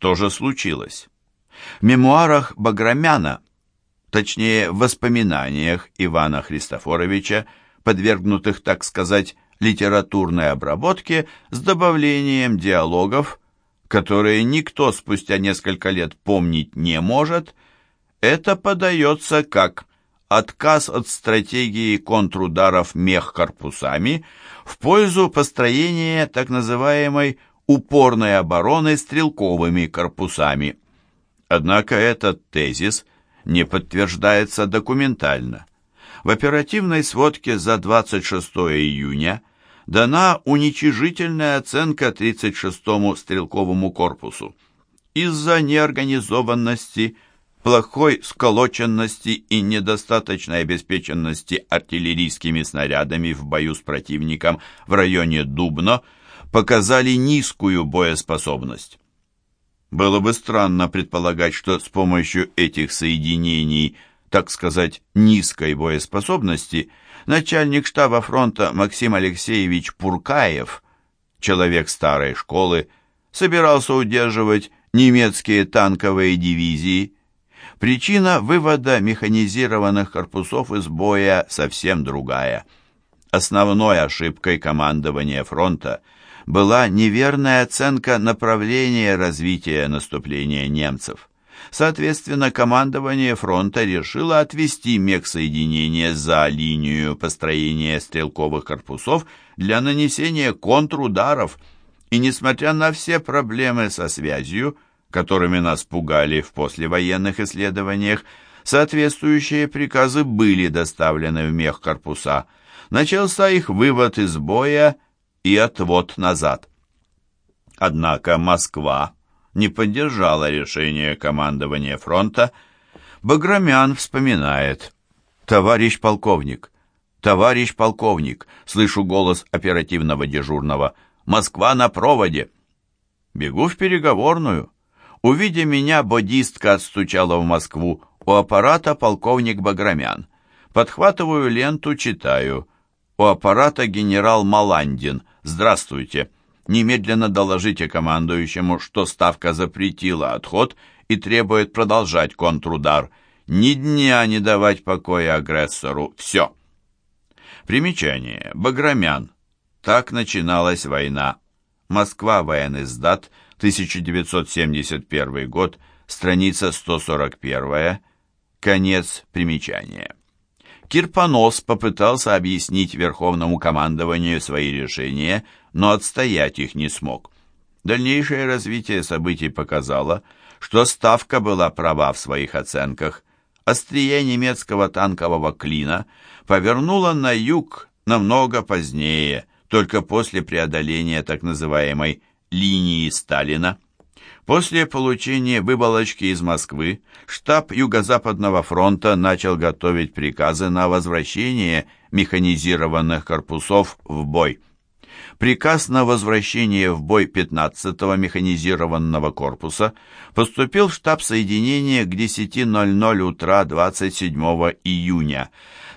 Что же случилось? В мемуарах Баграмяна, точнее в воспоминаниях Ивана Христофоровича, подвергнутых, так сказать, литературной обработке с добавлением диалогов, которые никто спустя несколько лет помнить не может, это подается как отказ от стратегии контрударов мех-корпусами в пользу построения так называемой упорной обороны стрелковыми корпусами. Однако этот тезис не подтверждается документально. В оперативной сводке за 26 июня дана уничижительная оценка 36-му стрелковому корпусу. Из-за неорганизованности, плохой сколоченности и недостаточной обеспеченности артиллерийскими снарядами в бою с противником в районе Дубно показали низкую боеспособность. Было бы странно предполагать, что с помощью этих соединений, так сказать, низкой боеспособности, начальник штаба фронта Максим Алексеевич Пуркаев, человек старой школы, собирался удерживать немецкие танковые дивизии. Причина вывода механизированных корпусов из боя совсем другая. Основной ошибкой командования фронта была неверная оценка направления развития наступления немцев. Соответственно, командование фронта решило отвести мехсоединение за линию построения стрелковых корпусов для нанесения контрударов, и несмотря на все проблемы со связью, которыми нас пугали в послевоенных исследованиях, соответствующие приказы были доставлены в мехкорпуса. Начался их вывод из боя и отвод назад. Однако Москва не поддержала решение командования фронта, Баграмян вспоминает. «Товарищ полковник, товарищ полковник!» Слышу голос оперативного дежурного. «Москва на проводе!» Бегу в переговорную. Увидя меня, бодистка отстучала в Москву. У аппарата полковник Баграмян. Подхватываю ленту, читаю. У аппарата генерал Маландин. «Здравствуйте!» Немедленно доложите командующему, что Ставка запретила отход и требует продолжать контрудар. Ни дня не давать покоя агрессору. Все. Примечание. Баграмян. Так начиналась война. Москва, военный сдат, 1971 год, страница 141, конец примечания. Кирпонос попытался объяснить Верховному командованию свои решения, но отстоять их не смог. Дальнейшее развитие событий показало, что Ставка была права в своих оценках. Острие немецкого танкового клина повернуло на юг намного позднее, только после преодоления так называемой «линии Сталина». После получения выболочки из Москвы штаб Юго-Западного фронта начал готовить приказы на возвращение механизированных корпусов в бой. Приказ на возвращение в бой 15-го механизированного корпуса поступил в штаб соединения к 10.00 утра 27 июня.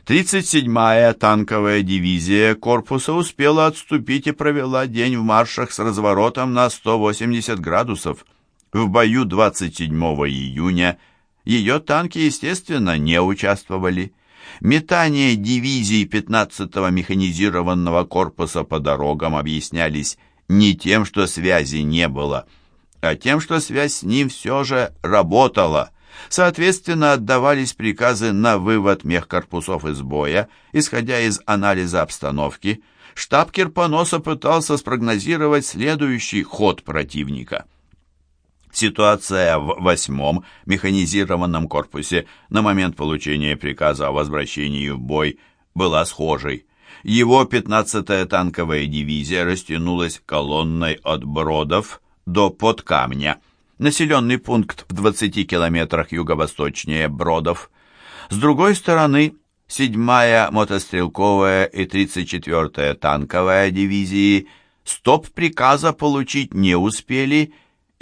37-я танковая дивизия корпуса успела отступить и провела день в маршах с разворотом на 180 градусов. В бою 27 июня ее танки, естественно, не участвовали. Метания дивизий 15-го механизированного корпуса по дорогам объяснялись не тем, что связи не было, а тем, что связь с ним все же работала. Соответственно, отдавались приказы на вывод мехкорпусов из боя, исходя из анализа обстановки. Штаб Кирпоноса пытался спрогнозировать следующий ход противника. Ситуация в восьмом механизированном корпусе на момент получения приказа о возвращении в бой была схожей. Его 15-я танковая дивизия растянулась колонной от Бродов до Подкамня, населенный пункт в 20 километрах юго-восточнее Бродов. С другой стороны, 7-я мотострелковая и 34-я танковая дивизии стоп-приказа получить не успели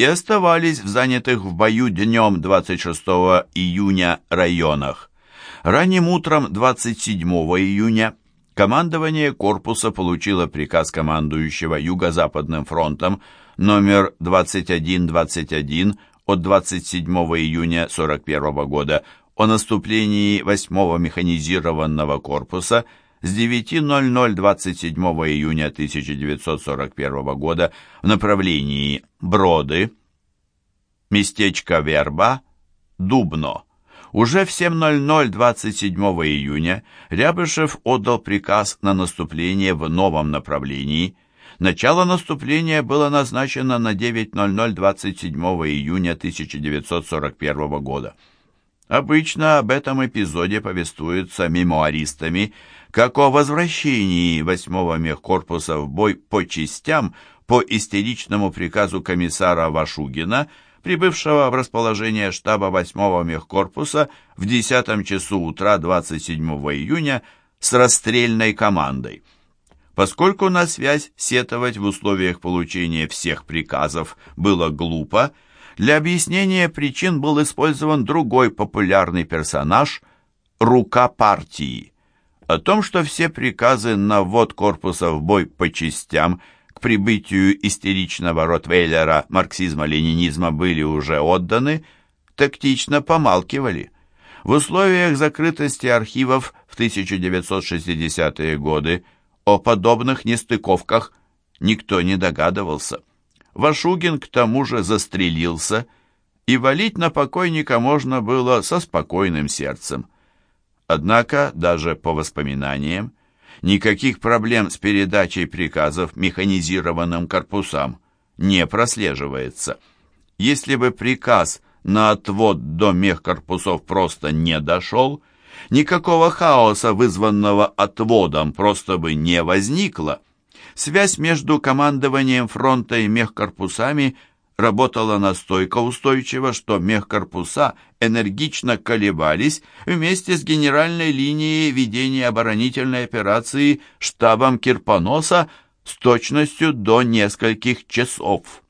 и оставались в занятых в бою днем 26 июня районах. Ранним утром 27 июня командование корпуса получило приказ командующего Юго-Западным фронтом номер 2121 от 27 июня 41 года о наступлении 8-го механизированного корпуса с 9.00 27 июня 1941 года в направлении Броды, местечко Верба, Дубно. Уже в 7.00 27 июня Рябышев отдал приказ на наступление в новом направлении. Начало наступления было назначено на 9.00 27 июня 1941 года. Обычно об этом эпизоде повествуются мемуаристами, как о возвращении 8-го мехкорпуса в бой по частям по истеричному приказу комиссара Вашугина – прибывшего в расположение штаба 8-го мехкорпуса в 10 часу утра 27 июня с расстрельной командой. Поскольку на связь сетовать в условиях получения всех приказов было глупо, для объяснения причин был использован другой популярный персонаж – «Рука партии». О том, что все приказы на ввод корпуса в бой по частям – к прибытию истеричного Ротвейлера марксизма-ленинизма были уже отданы, тактично помалкивали. В условиях закрытости архивов в 1960-е годы о подобных нестыковках никто не догадывался. Вашугин к тому же застрелился, и валить на покойника можно было со спокойным сердцем. Однако, даже по воспоминаниям, никаких проблем с передачей приказов механизированным корпусам не прослеживается. Если бы приказ на отвод до мехкорпусов просто не дошел, никакого хаоса, вызванного отводом, просто бы не возникло. Связь между командованием фронта и мехкорпусами – работала настолько устойчиво, что мехкорпуса энергично колебались вместе с генеральной линией ведения оборонительной операции штабом Кирпоноса с точностью до нескольких часов.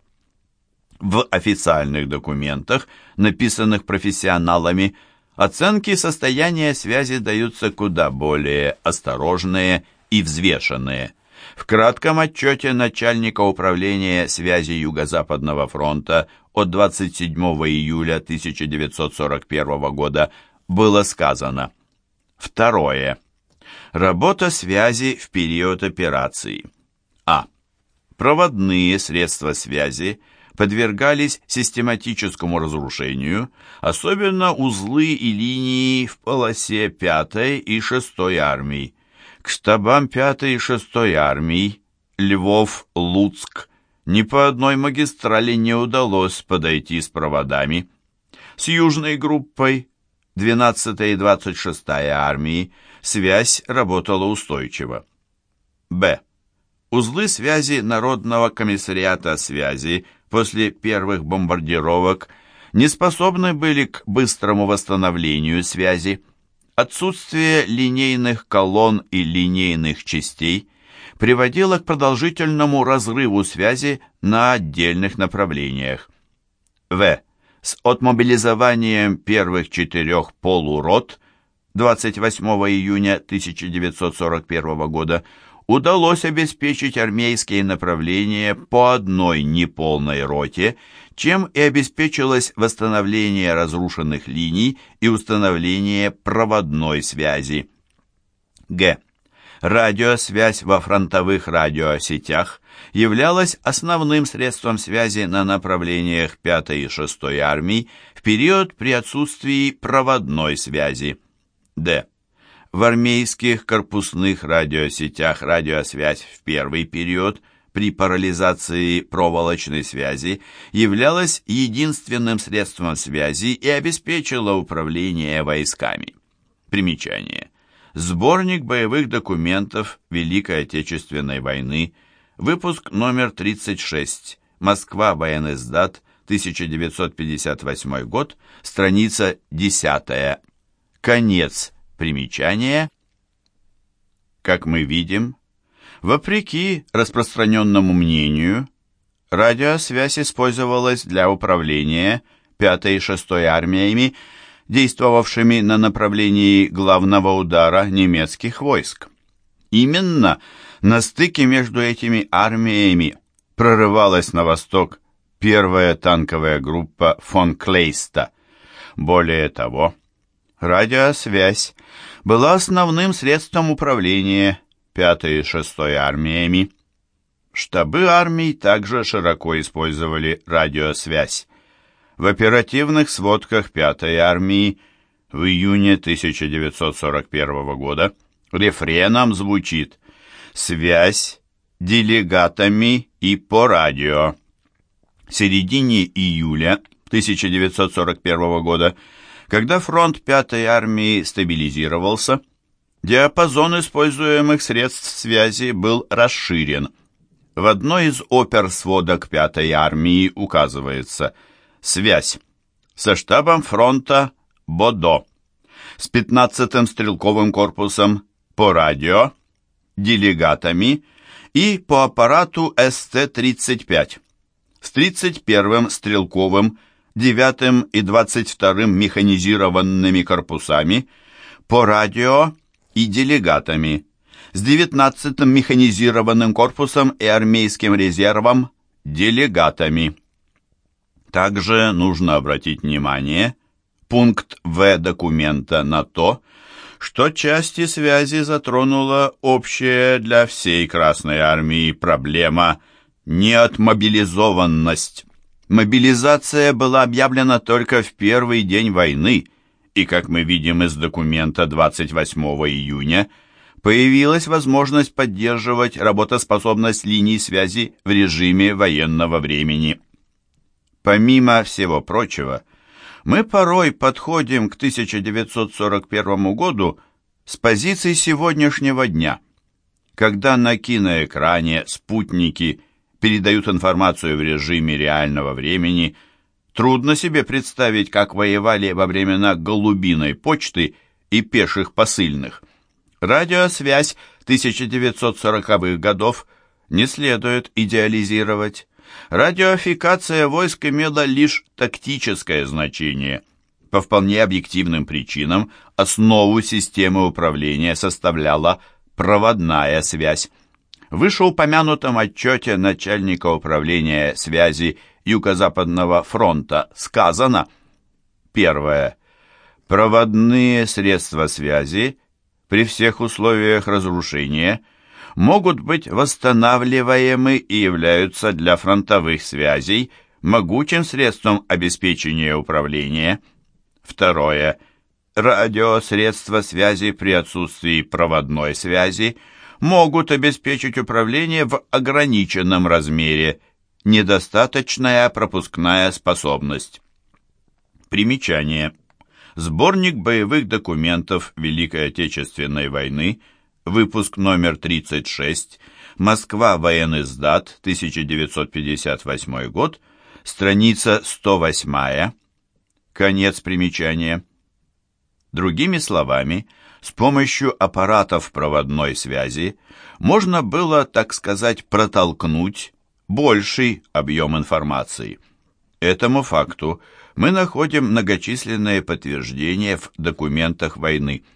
В официальных документах, написанных профессионалами, оценки состояния связи даются куда более осторожные и взвешенные – в кратком отчете начальника управления связи Юго-Западного фронта от 27 июля 1941 года было сказано Второе. Работа связи в период операции. А. Проводные средства связи подвергались систематическому разрушению, особенно узлы и линии в полосе 5 и 6 армий, к штабам 5 и 6 армий, Львов, Луцк, ни по одной магистрали не удалось подойти с проводами. С южной группой 12 и 26 армии связь работала устойчиво. Б. Узлы связи Народного комиссариата связи после первых бомбардировок не способны были к быстрому восстановлению связи. Отсутствие линейных колонн и линейных частей приводило к продолжительному разрыву связи на отдельных направлениях. В. С отмобилизованием первых четырех полурот 28 июня 1941 года удалось обеспечить армейские направления по одной неполной роте, чем и обеспечилось восстановление разрушенных линий и установление проводной связи. Г. Радиосвязь во фронтовых радиосетях являлась основным средством связи на направлениях 5 и 6 армий в период при отсутствии проводной связи. Д. В армейских корпусных радиосетях радиосвязь в первый период при парализации проволочной связи являлась единственным средством связи и обеспечила управление войсками. Примечание. Сборник боевых документов Великой Отечественной войны, выпуск номер 36, Москва, военноиздат, 1958 год, страница 10. Конец Примечание. Как мы видим, вопреки распространенному мнению, радиосвязь использовалась для управления 5 и 6 армиями, действовавшими на направлении главного удара немецких войск. Именно на стыке между этими армиями прорывалась на восток первая танковая группа фон Клейста. Более того, радиосвязь была основным средством управления 5-й и 6-й армиями. Штабы армий также широко использовали радиосвязь. В оперативных сводках 5-й армии в июне 1941 года рефреном звучит «Связь делегатами и по радио». В середине июля 1941 года, когда фронт 5-й армии стабилизировался, диапазон используемых средств связи был расширен. В одной из опер сводок 5-й армии указывается «Связь со штабом фронта Бодо, с 15-м стрелковым корпусом по радио, делегатами и по аппарату СТ-35, с 31-м стрелковым, 9-м и 22-м механизированными корпусами, по радио и делегатами, с 19-м механизированным корпусом и армейским резервом, делегатами. Также нужно обратить внимание пункт В документа на то, что части связи затронула общая для всей Красной Армии проблема неотмобилизованность. Мобилизация была объявлена только в первый день войны, и, как мы видим из документа 28 июня, появилась возможность поддерживать работоспособность линий связи в режиме военного времени. Помимо всего прочего, мы порой подходим к 1941 году с позиции сегодняшнего дня, когда на киноэкране спутники передают информацию в режиме реального времени, трудно себе представить, как воевали во времена голубиной почты и пеших посыльных. Радиосвязь 1940-х годов не следует идеализировать. Радиофикация войск имела лишь тактическое значение. По вполне объективным причинам основу системы управления составляла проводная связь. Вышеупомянутом отчете начальника управления связи Юго-Западного фронта сказано Первое. Проводные средства связи при всех условиях разрушения – могут быть восстанавливаемы и являются для фронтовых связей могучим средством обеспечения управления. Второе. Радиосредства связи при отсутствии проводной связи могут обеспечить управление в ограниченном размере, недостаточная пропускная способность. Примечание. Сборник боевых документов Великой Отечественной войны – Выпуск номер 36. Москва. Военный сдат. 1958 год. Страница 108. Конец примечания. Другими словами, с помощью аппаратов проводной связи можно было, так сказать, протолкнуть больший объем информации. Этому факту мы находим многочисленные подтверждения в документах войны –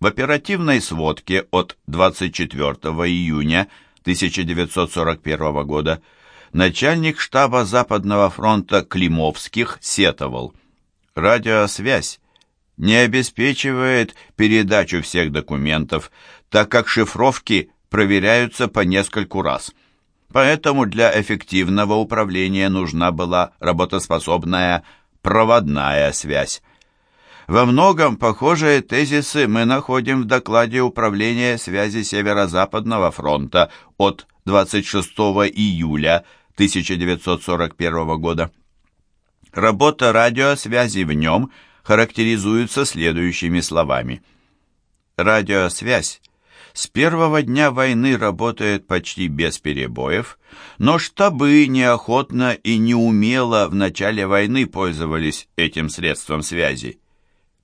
в оперативной сводке от 24 июня 1941 года начальник штаба Западного фронта Климовских сетовал. Радиосвязь не обеспечивает передачу всех документов, так как шифровки проверяются по нескольку раз. Поэтому для эффективного управления нужна была работоспособная проводная связь. Во многом похожие тезисы мы находим в докладе Управления связи Северо-Западного фронта от 26 июля 1941 года. Работа радиосвязи в нем характеризуется следующими словами. Радиосвязь с первого дня войны работает почти без перебоев, но штабы неохотно и неумело в начале войны пользовались этим средством связи.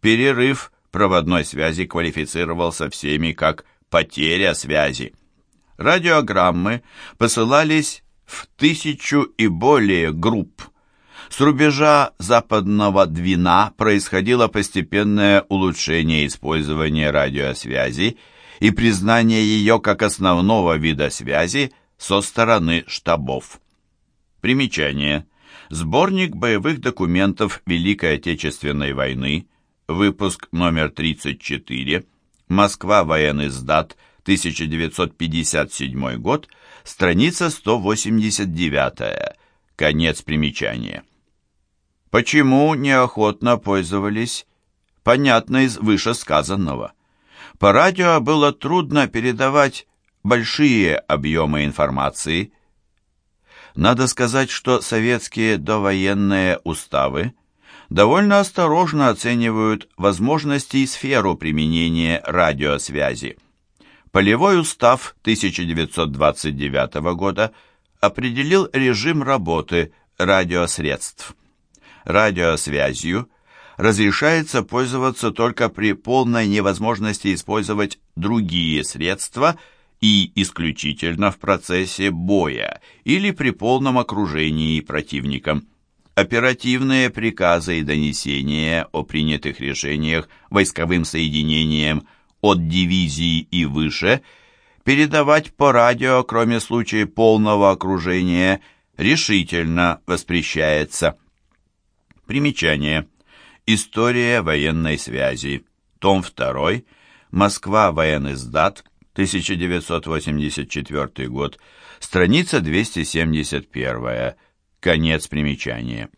Перерыв проводной связи квалифицировался всеми как потеря связи. Радиограммы посылались в тысячу и более групп. С рубежа западного Двина происходило постепенное улучшение использования радиосвязи и признание ее как основного вида связи со стороны штабов. Примечание. Сборник боевых документов Великой Отечественной войны, выпуск номер 34, Москва, военный сдат, 1957 год, страница 189, конец примечания. Почему неохотно пользовались? Понятно из вышесказанного. По радио было трудно передавать большие объемы информации. Надо сказать, что советские довоенные уставы довольно осторожно оценивают возможности и сферу применения радиосвязи. Полевой устав 1929 года определил режим работы радиосредств. Радиосвязью разрешается пользоваться только при полной невозможности использовать другие средства и исключительно в процессе боя или при полном окружении противником. Оперативные приказы и донесения о принятых решениях войсковым соединениям от дивизии и выше передавать по радио, кроме случая полного окружения, решительно воспрещается. Примечание. История военной связи. Том 2. Москва. Военный сдат. 1984 год. Страница 271. Конец примечания.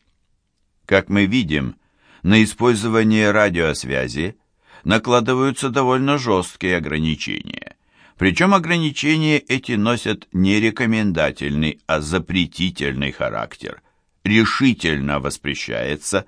Как мы видим, на использование радиосвязи накладываются довольно жесткие ограничения. Причем ограничения эти носят не рекомендательный, а запретительный характер. Решительно воспрещается.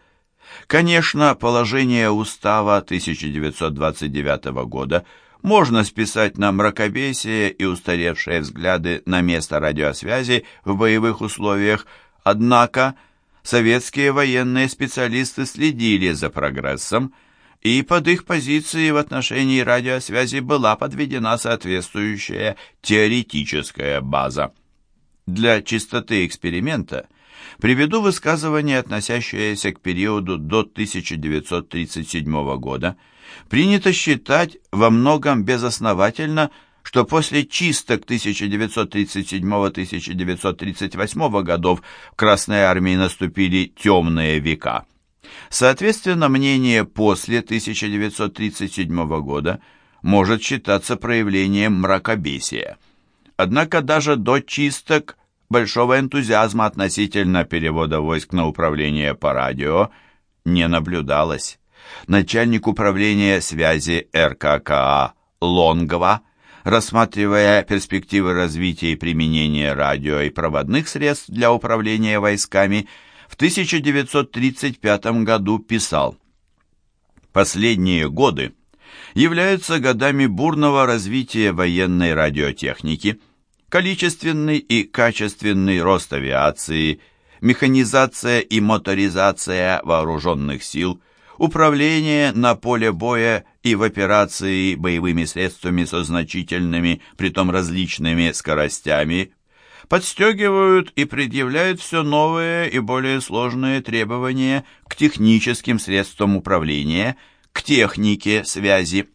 Конечно, положение устава 1929 года можно списать на мракобесие и устаревшие взгляды на место радиосвязи в боевых условиях – Однако советские военные специалисты следили за прогрессом, и под их позиции в отношении радиосвязи была подведена соответствующая теоретическая база. Для чистоты эксперимента приведу высказывание, относящееся к периоду до 1937 года. Принято считать во многом безосновательно, что после чисток 1937-1938 годов в Красной армии наступили темные века. Соответственно, мнение после 1937 года может считаться проявлением мракобесия. Однако даже до чисток большого энтузиазма относительно перевода войск на управление по радио не наблюдалось. Начальник управления связи РККА Лонгова – рассматривая перспективы развития и применения радио и проводных средств для управления войсками, в 1935 году писал «Последние годы являются годами бурного развития военной радиотехники, количественный и качественный рост авиации, механизация и моторизация вооруженных сил – управление на поле боя и в операции боевыми средствами со значительными, притом различными скоростями, подстегивают и предъявляют все новые и более сложные требования к техническим средствам управления, к технике связи.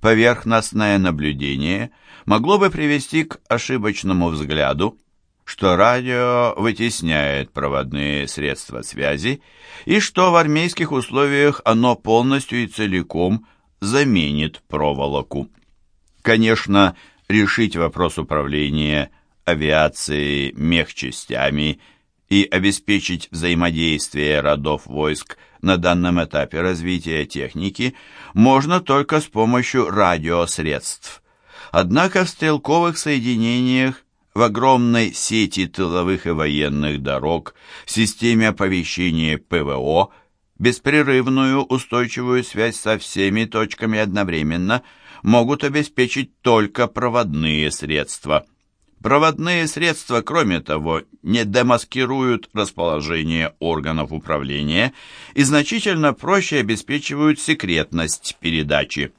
Поверхностное наблюдение могло бы привести к ошибочному взгляду, что радио вытесняет проводные средства связи и что в армейских условиях оно полностью и целиком заменит проволоку. Конечно, решить вопрос управления авиацией, мехчастями и обеспечить взаимодействие родов войск на данном этапе развития техники можно только с помощью радиосредств. Однако в стрелковых соединениях в огромной сети тыловых и военных дорог, в системе оповещения ПВО, беспрерывную устойчивую связь со всеми точками одновременно могут обеспечить только проводные средства. Проводные средства, кроме того, не демаскируют расположение органов управления и значительно проще обеспечивают секретность передачи.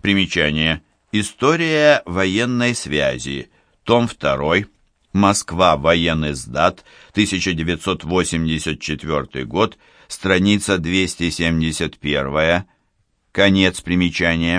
Примечание. История военной связи. Том 2. Москва. Военный сдат. 1984 год. Страница 271. Конец примечания.